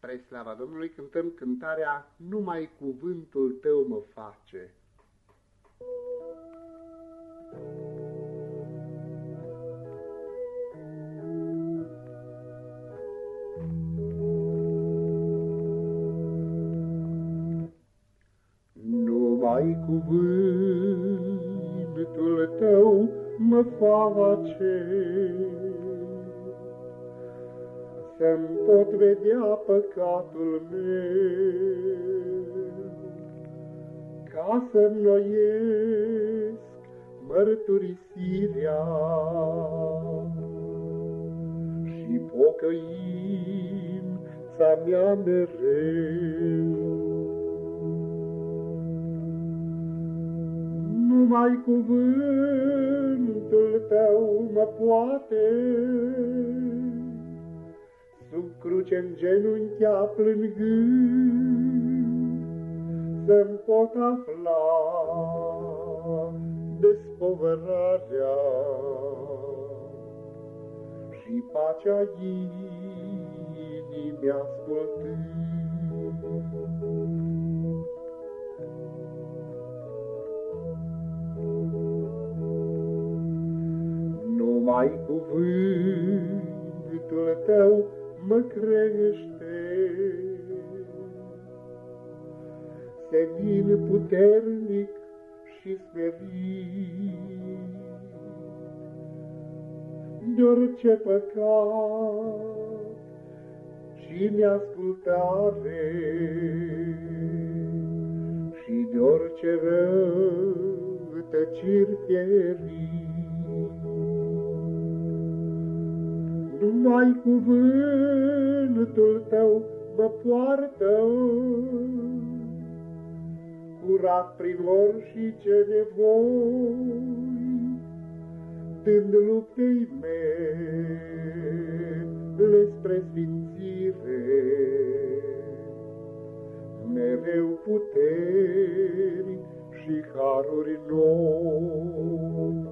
Spre slava Domnului cântăm cântarea Numai cuvântul tău mă face. Numai cuvântul tău mă face să-mi pot vedea păcatul meu, ca să-mi noiesc mărturisirea. Și pocăința mea mereu. Numai cuvântul tău mă poate Sub cruce-n genunchea plângând, Să-mi pot afla despovărarea Și pacea inimii ascultând. Numai cuvântul tău mă crește. Senin puternic și smerit, de orice păcat și neascultare și de orice răutăciri fierii. Numai cuvântul tău mă poartă, Curat prin orice nevoi, Dând luptei mele spre sfințire, Mereu puteri și haruri noi.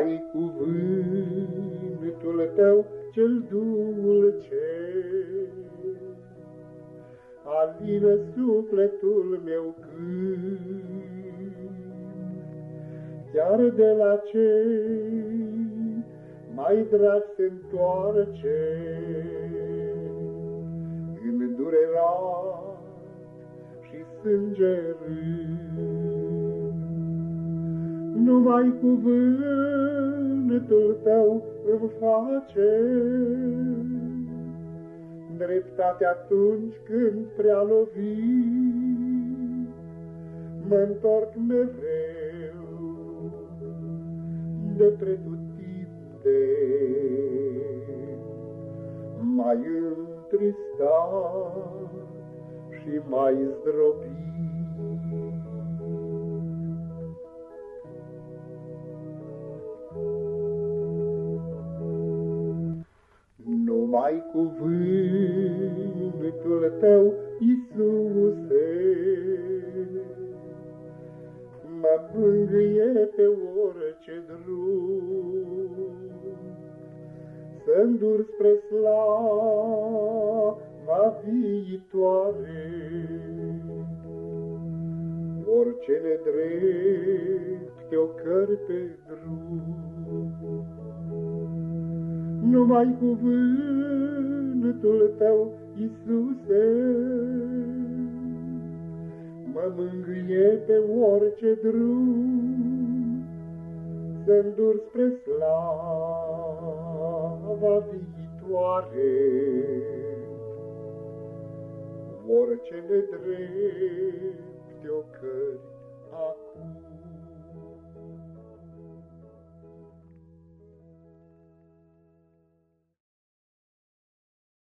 Numai cuvântul tău cel dulce Alină sufletul meu când Chiar de la cei mai dragi se întoarce. În durerat și sânge rând numai cuvântul tău îmi face dreptate atunci când prea lovi, mă întorc mereu de pretutinde, mai întristat și mai zdrobit. Numai cuvântul tău, Iisuse, mă mângâie pe orice drum, Să-ndur spre slava viitoare, orice nedrept te-o pe drum. Numai cuvântul tău, Iisuse, mă mângâie pe orice drum, să-mi dur spre slava viitoare. Orice nedrept o